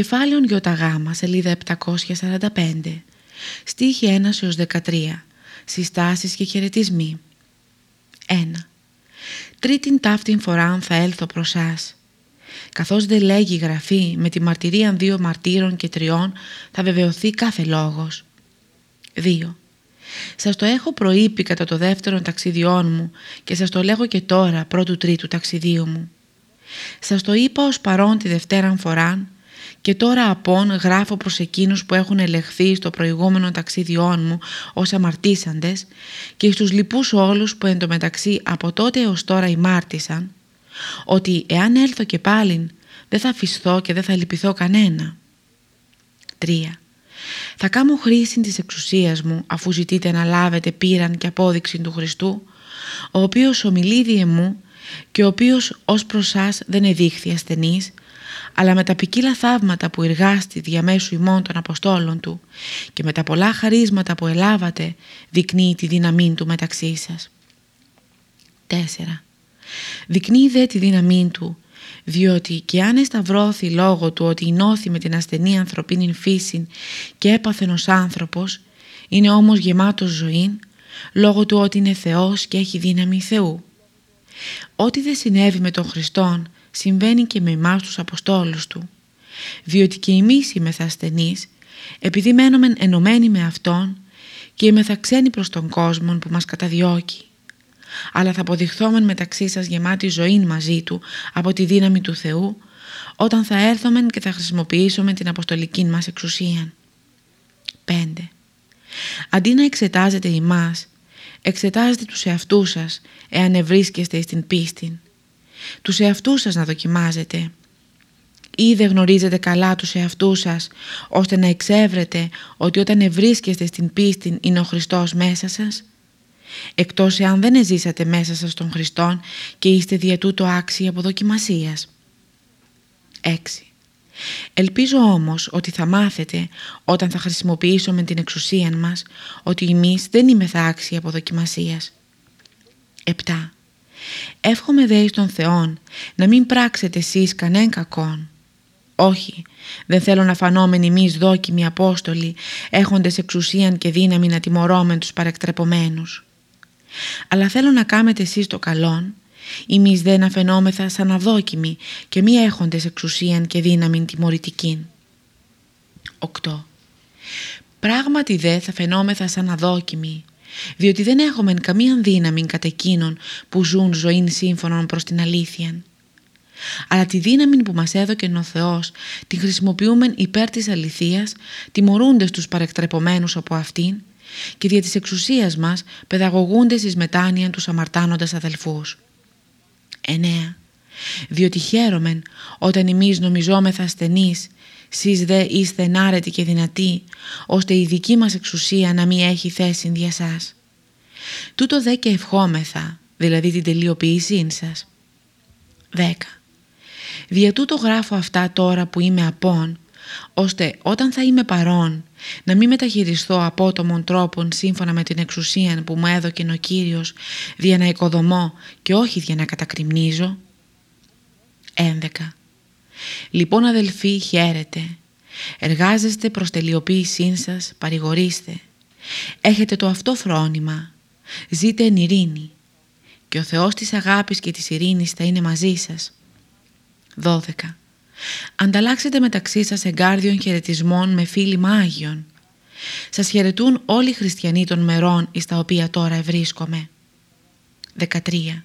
Κεφάλαιον ΙΓ, σελίδα 745, στίχη 1 έως 13, συστάσεις και χαιρετισμοί. 1. Τρίτην ταύτην φοράν θα έλθω προς σας. Καθώς δεν λέγει η Γραφή με τη μαρτυρία δύο μαρτύρων και τριών θα βεβαιωθεί κάθε λόγος. 2. Σας το έχω προείπει κατά το δεύτερο ταξιδιών μου και σας το λέγω και τώρα πρώτου τρίτου ταξιδίου μου. Σας το είπα ως παρόν τη δευτέραν φοράν και τώρα απόν γράφω προς εκείνους που έχουν ελεχθεί στο προηγούμενο ταξίδιόν μου ως αμαρτήσαντες και στους λοιπούς όλους που εντωμεταξύ από τότε έως τώρα ημάρτησαν ότι εάν έλθω και πάλιν δεν θα φυσθώ και δεν θα λυπηθώ κανένα. 3. Θα κάνω χρήση της εξουσίας μου αφού ζητείτε να λάβετε πείραν και απόδειξη του Χριστού ο οποίος ομιλεί διε μου και ο οποίος ως προς σας δεν εδείχθη ασθενής αλλά με τα ποικίλα θαύματα που εργάστη διαμέσου ημών των Αποστόλων του και με τα πολλά χαρίσματα που ελάβατε δεικνύει τη δύναμή του μεταξύ σας. 4. Δεικνύει δε τη δύναμή του διότι και αν εσταυρώθη λόγω του ότι νόθη με την ασθενή ανθρωπίνη φύση και έπαθεν ως άνθρωπος, είναι όμως γεμάτος ζωή, λόγω του ότι είναι Θεός και έχει δύναμη Θεού. Ό,τι δεν συνέβη με τον Χριστόν συμβαίνει και με εμάς τους Αποστόλους Του, διότι και εμείς είμεθα ασθενείς, επειδή μένουμε ενωμένοι με Αυτόν και είμεθα ξένοι προς τον κόσμο που μας καταδιώκει. Αλλά θα αποδειχθόμεν μεταξύ σας γεμάτη ζωή μαζί Του από τη δύναμη του Θεού, όταν θα έρθομεν και θα χρησιμοποιήσουμε την αποστολική μας εξουσία. 5. Αντί να εξετάζετε εμάς, εξετάζετε τους εαυτούς σας, εάν ευρίσκεστε στην πίστη τους εαυτούς σας να δοκιμάζετε. Ή δεν γνωρίζετε καλά τους εαυτούς σας, ώστε να εξεύρετε ότι όταν ευρίσκεστε στην πίστη είναι ο Χριστός μέσα σας; Εκτός εάν δεν εζήσατε μέσα σας τον Χριστόν και είστε δια τούτο άξιοι από δοκιμασίας. 6. Ελπίζω όμως ότι θα μάθετε όταν θα χρησιμοποιήσουμε την εξουσία μας ότι εμείς δεν είμαστε άξιοι από δοκιμασίας. 7. Εύχομαι δε εις τον Θεόν να μην πράξετε εσείς κανέν κακόν. Όχι, δεν θέλω να φανόμεν εμείς δόκιμοι Απόστολοι έχοντες εξουσίαν και δύναμη να τιμωρώμεν τους παρεκτρεπομένους. Αλλά θέλω να κάμετε εσείς το καλόν, εμείς δεν να φαινόμεθα σαν αδόκιμοι και μη έχοντες εξουσίαν και δύναμη τιμωρητικήν. 8. Πράγματι δε θα φαινόμεθα σαν αδόκιμοι, διότι δεν έχουμε καμία δύναμη κατά εκείνων που ζουν ζωήν σύμφωνον προς την αλήθεια. Αλλά τη δύναμη που μας έδωκε ο Θεός την χρησιμοποιούμε υπέρ της αληθείας, τιμωρούνται τους παρεκτρεπομένους από αυτήν και δια της εξουσίας μας παιδαγωγούνται στις μετάνοια τους αμαρτάνοντας αδελφούς. 9. Διότι χαίρομεν όταν εμείς νομιζόμεθα ασθενείς σεις δε είστε ενάρετοι και δυνατοί, ώστε η δική μας εξουσία να μην έχει θέση δια σας. Τούτο δε και ευχόμεθα, δηλαδή την τελειοποίησή σας. 10. Δια τούτο γράφω αυτά τώρα που είμαι απόν, ώστε όταν θα είμαι παρόν να μην μεταχειριστώ απότομων τρόπων σύμφωνα με την εξουσία που μου έδωκε ο Κύριος δια να οικοδομώ και όχι δια να κατακριμνίζω. 11. Λοιπόν αδελφοί χαίρετε, εργάζεστε προς τελειοποίησή σας, παρηγορήστε. Έχετε το αυτό φρόνημα, ζείτε εν ειρήνη και ο Θεός της αγάπης και της ειρήνης θα είναι μαζί σας. 12. Ανταλλάξετε μεταξύ σας εγκάρδιων χαιρετισμών με φίλημα Άγιον. Σας χαιρετούν όλοι οι χριστιανοί των μερών εις τα οποία τώρα ευρίσκομαι. 13.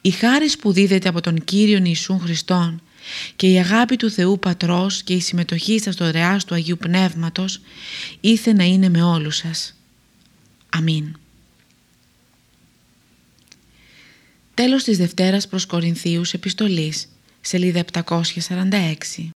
Η χάρις που δίδεται από τον Κύριον Ιησούν Χριστόν και η αγάπη του Θεού Πατρός και η συμμετοχή σας στο ρεάς του Αγίου Πνεύματος ήθε να είναι με όλους σας. Αμήν. Τέλος της Δευτέρας προς Κορινθίους Επιστολής, σελίδα 746.